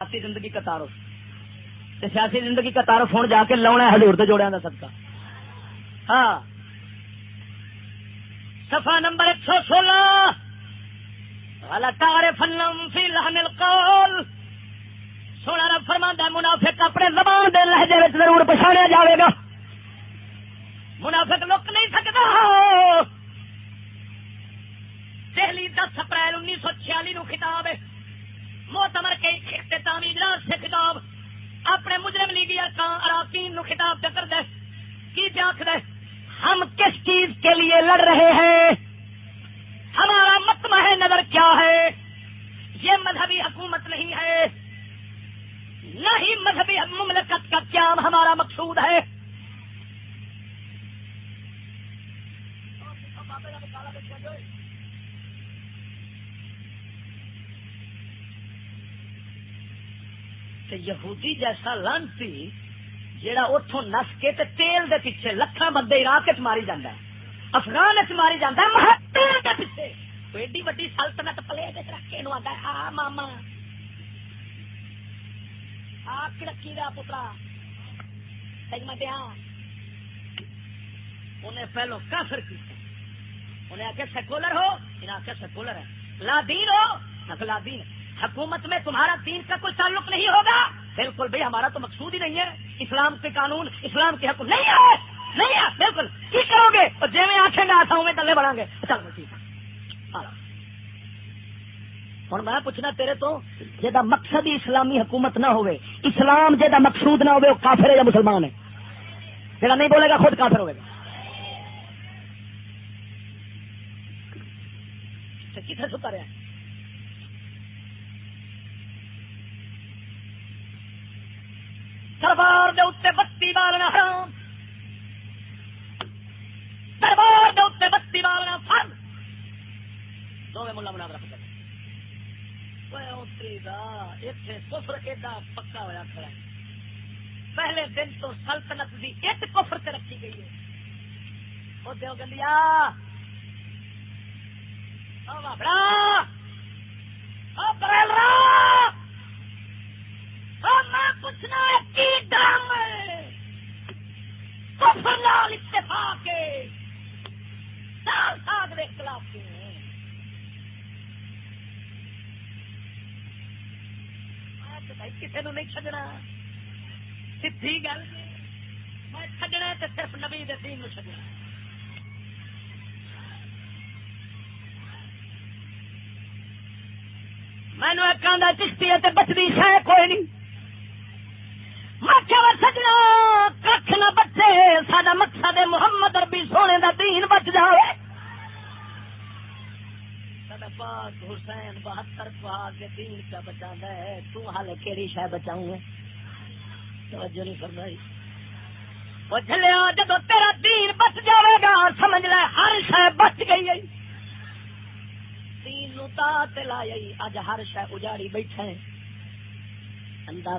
سیاسی زندگی کا تعارف۔ سیاسی زندگی کا تعارف ہوں جا کے لاؤنا ہے ہزور تو جوڑیا کا سب کا ہاں۔ سفا نمبر ایک سو سولہ۔ تارے فنم فی لہن القول۔ سونا رب فرما منافق اپنے زبان دے لہجے ضرور پچھاڑیا جاوے گا۔ منافق لک نہیں سکتا دہلی دس اپریل انیس سو چھیالی نو خطاب ہے۔ موتمر کے اختتامی اجلاس سے خطاب، اپنے مجرم لیگی اراکین نو خطاب کر دے۔ کی پیاکھ دے؟ ہم کس چیز کے لیے لڑ رہے ہیں؟ ہمارا متمح نظر کیا ہے؟ یہ مذہبی حکومت نہیں ہے۔ نہ ہی مذہبی مملکت کا قیام ہمارا مقصود ہے۔ یہودی جیسا لانتی جہاں اتوں نس کے تے تیل دے پیچھے لکھان بندے عراق چ ماری جانا ہے، افغان چ ماری جانا ہے تیل دے پیچھے۔ ایڈی وڈی سلطنت پلے رکھ کے آتا ہے، آ ماما، آ کڑکی کا پترا سجمتیا انہیں پہلو کافر کی انہیں آ کے سیکولر ہو، انہیں آ کے سیکولر ہے۔ لادین ہو لادین حکومت میں تمہارا دین کا کوئی تعلق نہیں ہوگا؟ بالکل بھائی، ہمارا تو مقصود ہی نہیں ہے۔ اسلام کے قانون، اسلام کے حکم نہیں ہے۔ نہیں ہے، بالکل۔ کی کرو گے؟ اور جی میں آنکھیں گے آتا ہوں میں تلے بڑھا گے چل ٹھیک ہوں، میں پوچھنا تیرے تو جا مقصد ہی اسلامی حکومت نہ ہوئے، اسلام جا مقصود نہ ہوئے، وہ کافر ہے یا مسلمان ہے؟ جا نہیں بولے گا، خود کافر ہوئے گا۔ کتنے ستا رہا دربار دے اتنے بتی بالنا حرام۔ دربار دے اتنے بتی بالنا فرد دونوں ملا بنا رکھ اتنے کفر ایڈا پکا ہوا کھڑا ہے۔ پہلے دن تو سلطنت کی ایک کفر سے رکھی گئی ہے۔ وہ دو گلیا میں کے خلاف کے کسی نو نہیں چڈنا سی گل میں چڈنا تو صرف نبی دین نو چڈنا مینو ایک آدھا چشتی ہے بچتی شہ کوئی نہیں میں سجنا کھ نہ بچے سا مقصد محمد اربی سونے دا دین بچ جائے پاک حسین بہتر پاک دین کا بچا ہے۔ تو حال کیڑی شہ بچاؤں گا؟ توجہ نہیں فرمائی۔ وہ جلیا جب تیرا دین بچ جائے گا، سمجھ لے، ہر شہ بچ گئی ہے۔ تین تا لائی اج ہر شہ اجاڑی بیٹھے اندازہ